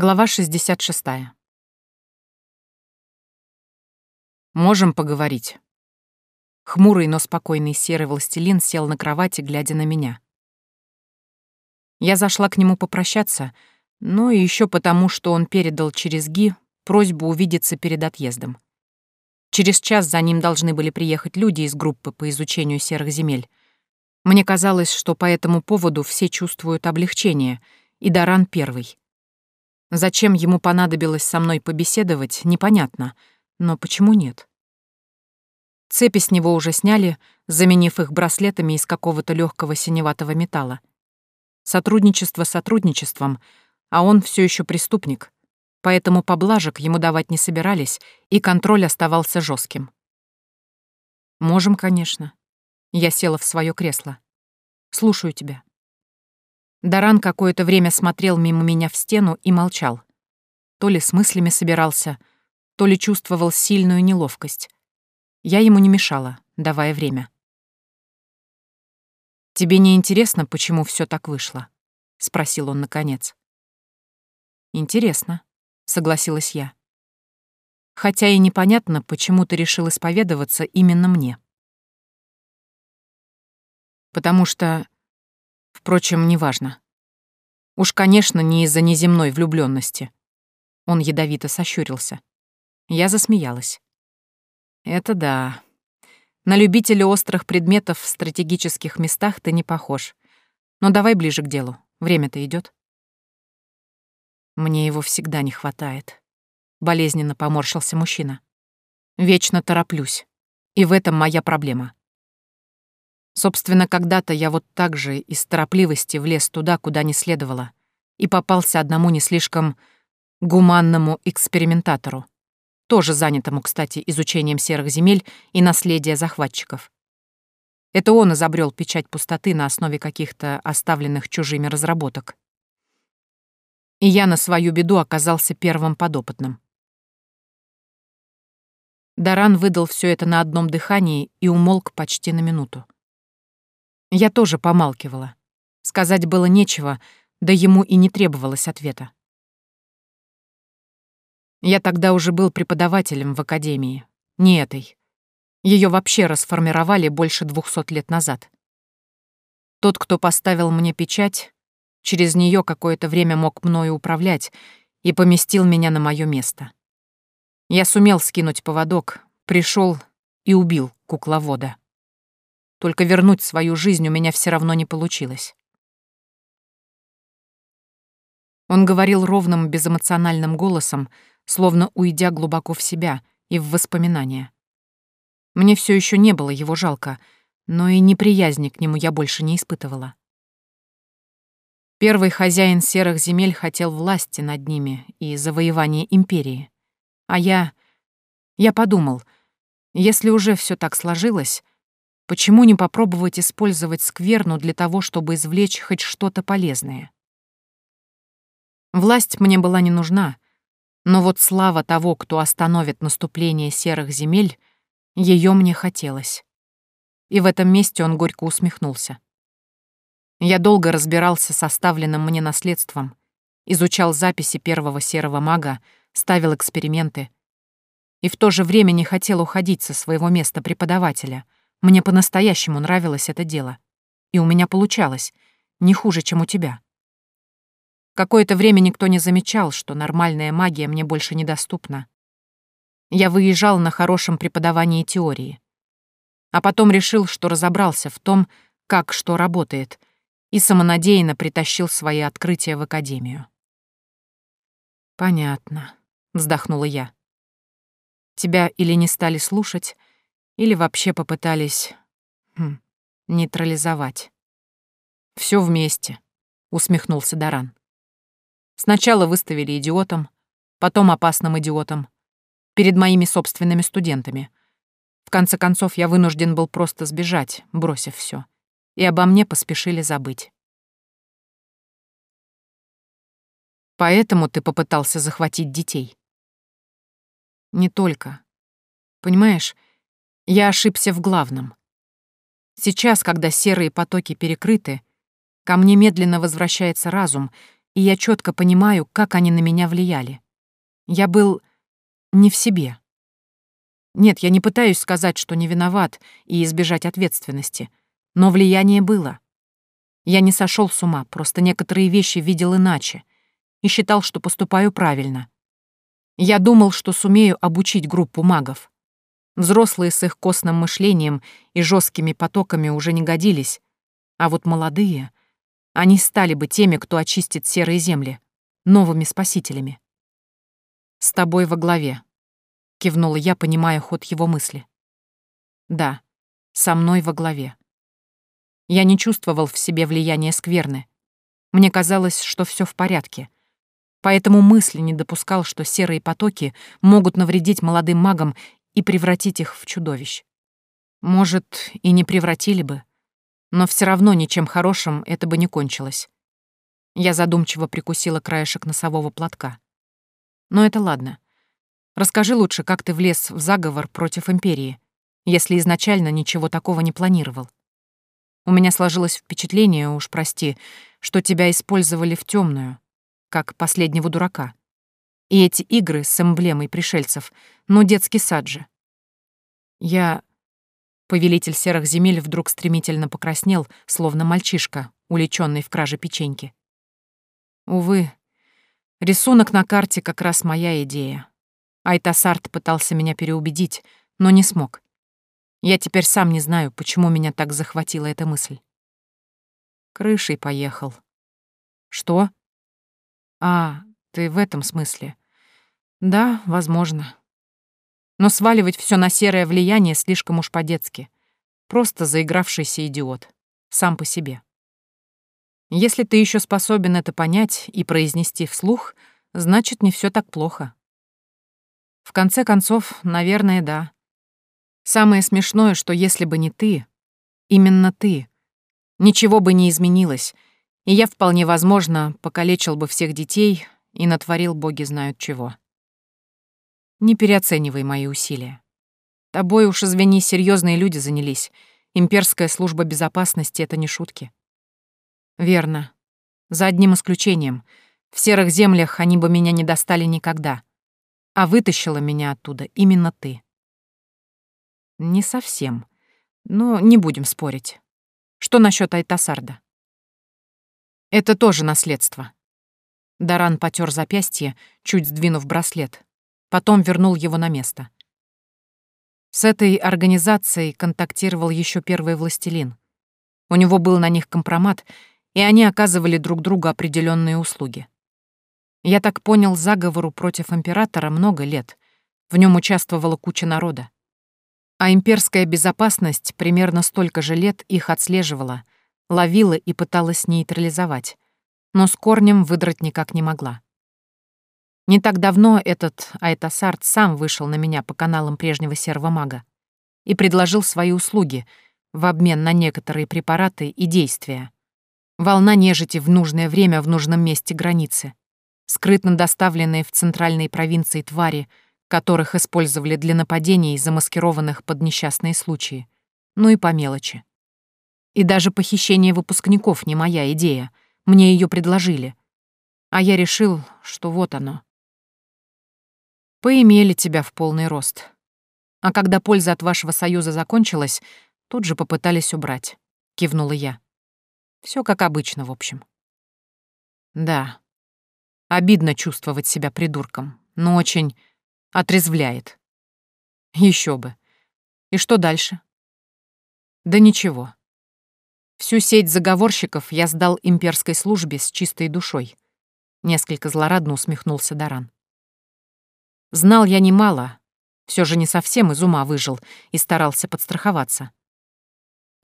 Глава 66. «Можем поговорить?» Хмурый, но спокойный серый властелин сел на кровати, глядя на меня. Я зашла к нему попрощаться, но и еще потому, что он передал через Ги просьбу увидеться перед отъездом. Через час за ним должны были приехать люди из группы по изучению серых земель. Мне казалось, что по этому поводу все чувствуют облегчение, и Даран первый. Зачем ему понадобилось со мной побеседовать, непонятно, но почему нет? Цепи с него уже сняли, заменив их браслетами из какого-то легкого синеватого металла. Сотрудничество сотрудничеством, а он все еще преступник, поэтому поблажек ему давать не собирались, и контроль оставался жестким. «Можем, конечно». Я села в свое кресло. «Слушаю тебя». Даран какое-то время смотрел мимо меня в стену и молчал. То ли с мыслями собирался, то ли чувствовал сильную неловкость. Я ему не мешала, давая время. «Тебе не интересно, почему все так вышло?» — спросил он наконец. «Интересно», — согласилась я. «Хотя и непонятно, почему ты решил исповедоваться именно мне». «Потому что Впрочем, неважно. Уж, конечно, не из-за неземной влюбленности. Он ядовито сощурился. Я засмеялась. Это да. На любителя острых предметов в стратегических местах ты не похож. Но давай ближе к делу. Время-то идет. Мне его всегда не хватает. Болезненно поморщился мужчина. Вечно тороплюсь. И в этом моя проблема. Собственно, когда-то я вот так же из торопливости влез туда, куда не следовало, и попался одному не слишком гуманному экспериментатору, тоже занятому, кстати, изучением серых земель и наследия захватчиков. Это он изобрел печать пустоты на основе каких-то оставленных чужими разработок. И я на свою беду оказался первым подопытным. Даран выдал все это на одном дыхании и умолк почти на минуту. Я тоже помалкивала. Сказать было нечего, да ему и не требовалось ответа. Я тогда уже был преподавателем в академии. Не этой. Ее вообще расформировали больше двухсот лет назад. Тот, кто поставил мне печать, через нее какое-то время мог мною управлять и поместил меня на мое место. Я сумел скинуть поводок, пришел и убил кукловода. Только вернуть свою жизнь у меня все равно не получилось. Он говорил ровным, безэмоциональным голосом, словно уйдя глубоко в себя и в воспоминания. Мне все еще не было его жалко, но и неприязни к нему я больше не испытывала. Первый хозяин серых земель хотел власти над ними и завоевания империи. А я... Я подумал, если уже все так сложилось, Почему не попробовать использовать скверну для того, чтобы извлечь хоть что-то полезное? Власть мне была не нужна, но вот слава того, кто остановит наступление серых земель, ее мне хотелось. И в этом месте он горько усмехнулся. Я долго разбирался с оставленным мне наследством, изучал записи первого серого мага, ставил эксперименты. И в то же время не хотел уходить со своего места преподавателя — мне по-настоящему нравилось это дело. И у меня получалось. Не хуже, чем у тебя. Какое-то время никто не замечал, что нормальная магия мне больше недоступна. Я выезжал на хорошем преподавании теории. А потом решил, что разобрался в том, как что работает, и самонадеянно притащил свои открытия в академию. «Понятно», — вздохнула я. «Тебя или не стали слушать, или вообще попытались... Хм, нейтрализовать. Все вместе», — усмехнулся Даран. «Сначала выставили идиотом, потом опасным идиотом, перед моими собственными студентами. В конце концов, я вынужден был просто сбежать, бросив все, и обо мне поспешили забыть. Поэтому ты попытался захватить детей? Не только. Понимаешь, я ошибся в главном. Сейчас, когда серые потоки перекрыты, ко мне медленно возвращается разум, и я четко понимаю, как они на меня влияли. Я был не в себе. Нет, я не пытаюсь сказать, что не виноват и избежать ответственности, но влияние было. Я не сошел с ума, просто некоторые вещи видел иначе и считал, что поступаю правильно. Я думал, что сумею обучить группу магов. Взрослые с их костным мышлением и жесткими потоками уже не годились, а вот молодые, они стали бы теми, кто очистит серые земли, новыми спасителями. «С тобой во главе», — кивнула я, понимая ход его мысли. «Да, со мной во главе». Я не чувствовал в себе влияния скверны. Мне казалось, что все в порядке. Поэтому мысли не допускал, что серые потоки могут навредить молодым магам и превратить их в чудовищ. Может, и не превратили бы, но все равно ничем хорошим это бы не кончилось. Я задумчиво прикусила краешек носового платка. Но это ладно. Расскажи лучше, как ты влез в заговор против Империи, если изначально ничего такого не планировал. У меня сложилось впечатление, уж прости, что тебя использовали в темную, как последнего дурака. И эти игры с эмблемой пришельцев, ну, детский сад же. Я... Повелитель серых земель вдруг стремительно покраснел, словно мальчишка, уличенный в краже печеньки. Увы, рисунок на карте как раз моя идея. Айтасарт пытался меня переубедить, но не смог. Я теперь сам не знаю, почему меня так захватила эта мысль. Крышей поехал. Что? А, ты в этом смысле. Да, возможно. Но сваливать все на серое влияние слишком уж по-детски. Просто заигравшийся идиот. Сам по себе. Если ты еще способен это понять и произнести вслух, значит, не все так плохо. В конце концов, наверное, да. Самое смешное, что если бы не ты, именно ты, ничего бы не изменилось, и я вполне возможно покалечил бы всех детей и натворил боги знают чего. Не переоценивай мои усилия. Тобой уж, извини, серьезные люди занялись. Имперская служба безопасности — это не шутки. Верно. За одним исключением. В серых землях они бы меня не достали никогда. А вытащила меня оттуда именно ты. Не совсем. Но не будем спорить. Что насчет Айтасарда? Это тоже наследство. Даран потер запястье, чуть сдвинув браслет. Потом вернул его на место. С этой организацией контактировал еще первый властелин. У него был на них компромат, и они оказывали друг другу определенные услуги. Я так понял, заговору против императора много лет. В нем участвовала куча народа. А имперская безопасность примерно столько же лет их отслеживала, ловила и пыталась нейтрализовать, но с корнем выдрать никак не могла. Не так давно этот Айтасарт сам вышел на меня по каналам прежнего серого мага и предложил свои услуги в обмен на некоторые препараты и действия. Волна нежити в нужное время в нужном месте границы, скрытно доставленные в центральные провинции твари — которых использовали для нападений, замаскированных под несчастные случаи, ну и по мелочи. И даже похищение выпускников не моя идея, мне ее предложили. А я решил, что вот оно. Поимели тебя в полный рост. А когда польза от вашего союза закончилась, тут же попытались убрать, кивнула я. Все как обычно, в общем. Да. Обидно чувствовать себя придурком, но очень Отрезвляет. Еще бы. И что дальше? Да ничего. Всю сеть заговорщиков я сдал имперской службе с чистой душой. Несколько злорадно усмехнулся Даран. Знал я немало, все же не совсем из ума выжил и старался подстраховаться.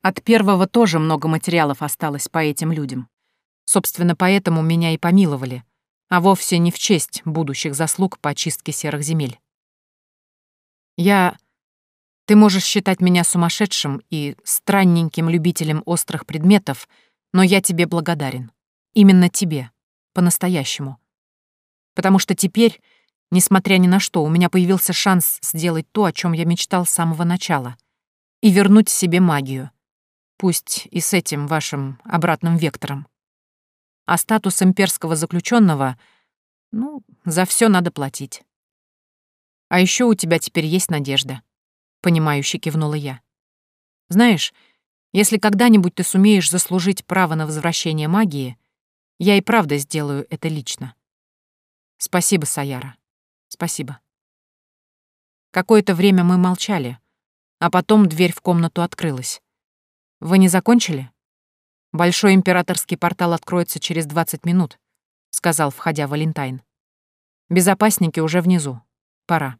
От первого тоже много материалов осталось по этим людям. Собственно, поэтому меня и помиловали — а вовсе не в честь будущих заслуг по очистке серых земель. Я... Ты можешь считать меня сумасшедшим и странненьким любителем острых предметов, но я тебе благодарен. Именно тебе. По-настоящему. Потому что теперь, несмотря ни на что, у меня появился шанс сделать то, о чем я мечтал с самого начала, и вернуть себе магию. Пусть и с этим вашим обратным вектором. А статус имперского заключенного, ну, за все надо платить. А еще у тебя теперь есть надежда, понимающе кивнула я. Знаешь, если когда-нибудь ты сумеешь заслужить право на возвращение магии, я и правда сделаю это лично. Спасибо, Саяра. Спасибо. Какое-то время мы молчали, а потом дверь в комнату открылась. Вы не закончили? Большой императорский портал откроется через 20 минут, сказал, входя Валентайн. Безопасники уже внизу. Пора.